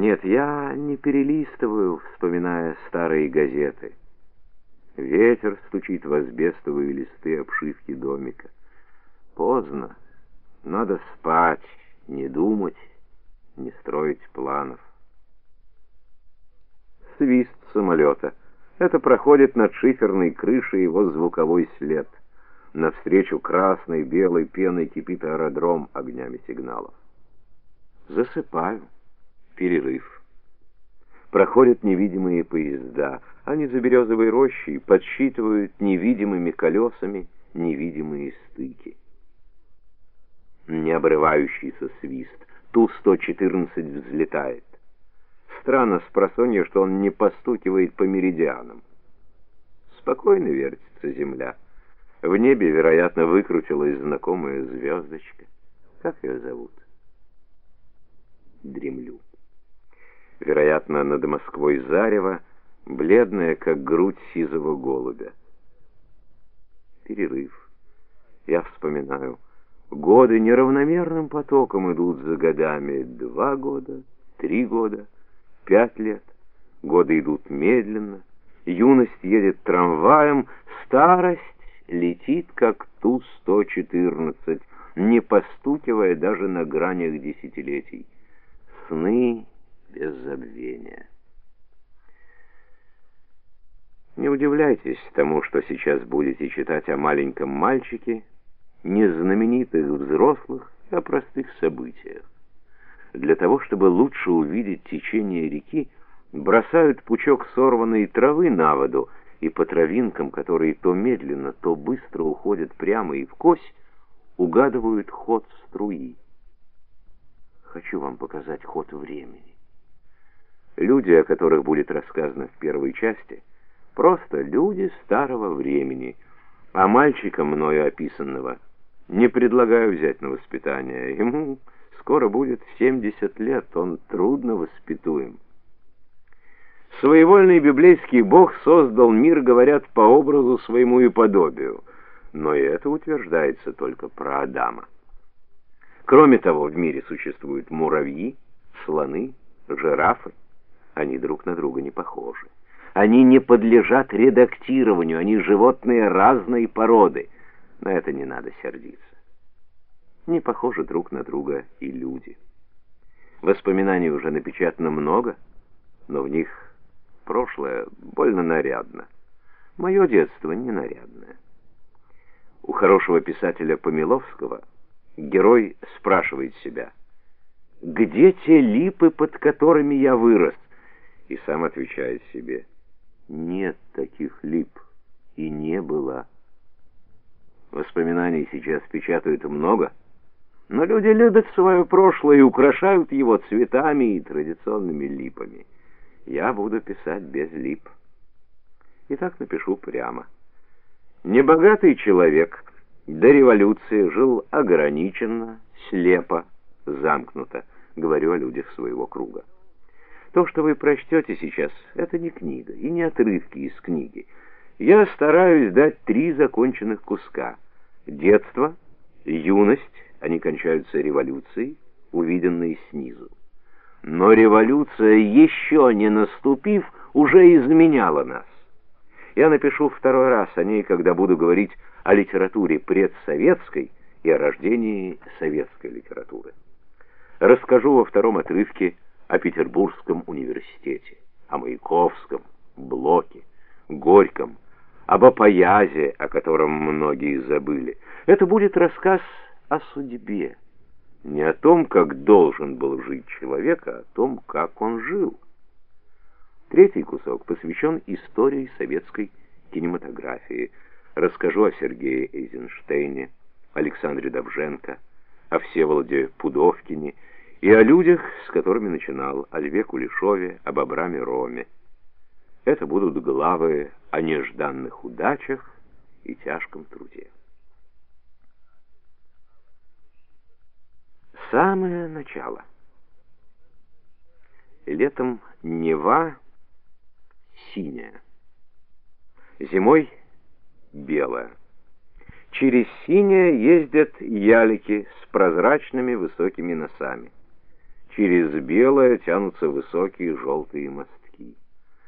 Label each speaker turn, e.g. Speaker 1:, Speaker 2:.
Speaker 1: Нет, я не перелистываю, вспоминая старые газеты. Ветер стучит в асбестовые листы обшивки домика. Поздно. Надо спать, не думать, не строить планов. Свист самолета. Это проходит над шиферной крышей его звуковой след. Навстречу красной, белой пеной кипит аэродром огнями сигналов. Засыпаю. Перерыв. Проходят невидимые поезда. Они за березовой рощей подсчитывают невидимыми колесами невидимые стыки. Необрывающийся свист. Ту-114 взлетает. Странно с просонья, что он не постукивает по меридианам. Спокойно вертится земля. В небе, вероятно, выкрутилась знакомая звездочка. Как ее зовут? Дремлю. Вероятно, над Москвой зарево, бледная, как грудь сизого голубя. Перерыв. Я вспоминаю. Годы неравномерным потоком идут за годами. Два года, три года, пять лет. Годы идут медленно. Юность едет трамваем, старость летит, как Ту-114, не постукивая даже на гранях десятилетий. Сны без забвения. Не удивляйтесь тому, что сейчас будете читать о маленьком мальчике, не знаменитых взрослых, а простых событиях. Для того, чтобы лучше увидеть течение реки, бросают пучок сорванной травы на воду, и по травинкам, которые то медленно, то быстро уходят прямо и в кось, угадывают ход струи. Хочу вам показать ход времени. Люди, о которых будет рассказано в первой части, просто люди старого времени, а мальчика, мною описанного, не предлагаю взять на воспитание. Ему скоро будет 70 лет, он трудно воспитуем. Своевольный библейский Бог создал мир, говорят, по образу своему и подобию, но и это утверждается только про Адама. Кроме того, в мире существуют муравьи, слоны, жирафы. Они друг на друга не похожи. Они не подлежат редактированию, они животные разной породы. На это не надо сердиться. Не похожи друг на друга и люди. Воспоминаний уже напечатано много, но в них прошлое больно нарядно. Мое детство не нарядное. У хорошего писателя Помиловского герой спрашивает себя, «Где те липы, под которыми я вырос?» И сам отвечает себе, «Нет таких лип, и не было». Воспоминаний сейчас печатают много, но люди любят свое прошлое и украшают его цветами и традиционными липами. Я буду писать без лип. И так напишу прямо. Небогатый человек до революции жил ограниченно, слепо, замкнуто, говорю о людях своего круга. То, что вы прочтете сейчас, это не книга и не отрывки из книги. Я стараюсь дать три законченных куска. Детство, юность, они кончаются революцией, увиденной снизу. Но революция, еще не наступив, уже изменяла нас. Я напишу второй раз о ней, когда буду говорить о литературе предсоветской и о рождении советской литературы. Расскажу во втором отрывке о Петербургском университете, о Маяковском, Блоке, Горьком, об Апоязе, о котором многие забыли. Это будет рассказ о судьбе, не о том, как должен был жить человек, а о том, как он жил. Третий кусок посвящен истории советской кинематографии. Расскажу о Сергее Эйзенштейне, Александре Довженко, о Всеволоде Пудовкине и о людях, с которыми начинал, о Льве Кулешове, об Абраме Роме. Это будут главы о нежданных удачах и тяжком труде. Самое начало. Летом Нева синяя, зимой белая. Через синее ездят ялики с прозрачными высокими носами. Через белое тянутся высокие желтые мостки.